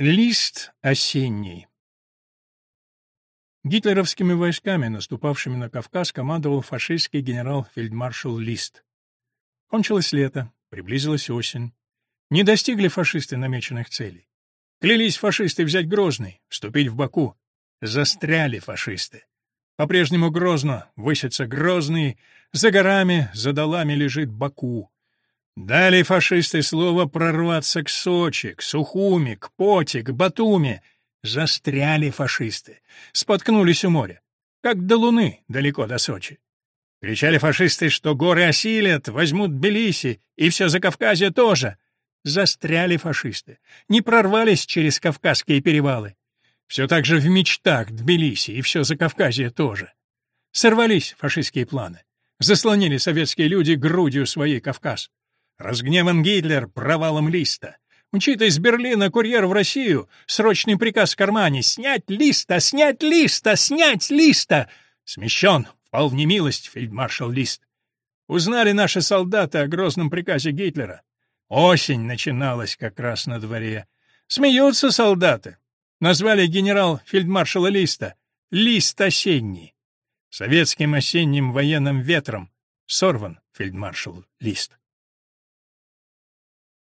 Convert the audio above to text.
Лист осенний. Гитлеровскими войсками, наступавшими на Кавказ, командовал фашистский генерал-фельдмаршал Лист. Кончилось лето, приблизилась осень. Не достигли фашисты намеченных целей. Клялись фашисты взять Грозный, вступить в Баку. Застряли фашисты. По-прежнему Грозно высится Грозный, за горами, за долами лежит Баку. Дали фашисты слово прорваться к Сочи, к Сухуми, к Поте, к Батуми. Застряли фашисты. Споткнулись у моря. Как до Луны, далеко до Сочи. Кричали фашисты, что горы осилят, возьмут Тбилиси, и все Закавказье тоже. Застряли фашисты. Не прорвались через Кавказские перевалы. Все так же в мечтах Тбилиси, и все Закавказье тоже. Сорвались фашистские планы. Заслонили советские люди грудью своей Кавказ. Разгневан Гитлер провалом листа. Мчит из Берлина курьер в Россию. Срочный приказ в кармане. Снять листа, снять листа, снять листа. Смещен, впал в немилость фельдмаршал Лист. Узнали наши солдаты о грозном приказе Гитлера. Осень начиналась как раз на дворе. Смеются солдаты. Назвали генерал-фельдмаршала Листа «Лист осенний». Советским осенним военным ветром сорван фельдмаршал Лист.